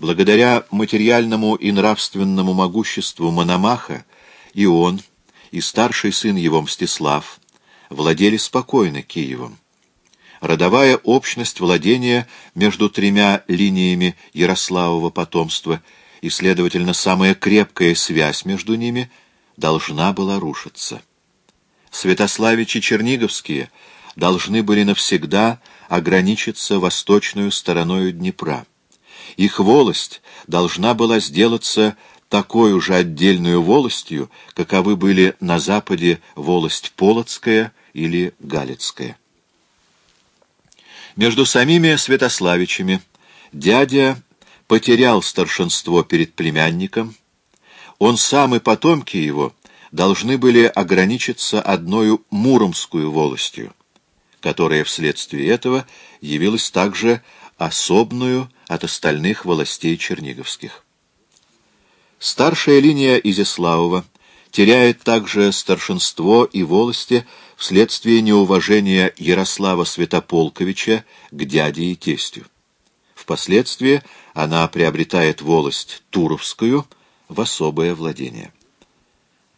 Благодаря материальному и нравственному могуществу Мономаха и он, и старший сын его Мстислав владели спокойно Киевом. Родовая общность владения между тремя линиями Ярославова потомства и, следовательно, самая крепкая связь между ними должна была рушиться. Святославичи Черниговские должны были навсегда ограничиться восточную стороною Днепра. Их волость должна была сделаться такой уже отдельную волостью, каковы были на западе волость Полоцкая или Галицкая. Между самими Святославичами дядя потерял старшинство перед племянником, он сам и потомки его должны были ограничиться одною Муромскую волостью, которая вследствие этого явилась также особную от остальных властей черниговских. Старшая линия Изяславова теряет также старшинство и волости вследствие неуважения Ярослава Святополковича к дяде и тестю. Впоследствии она приобретает волость Туровскую в особое владение.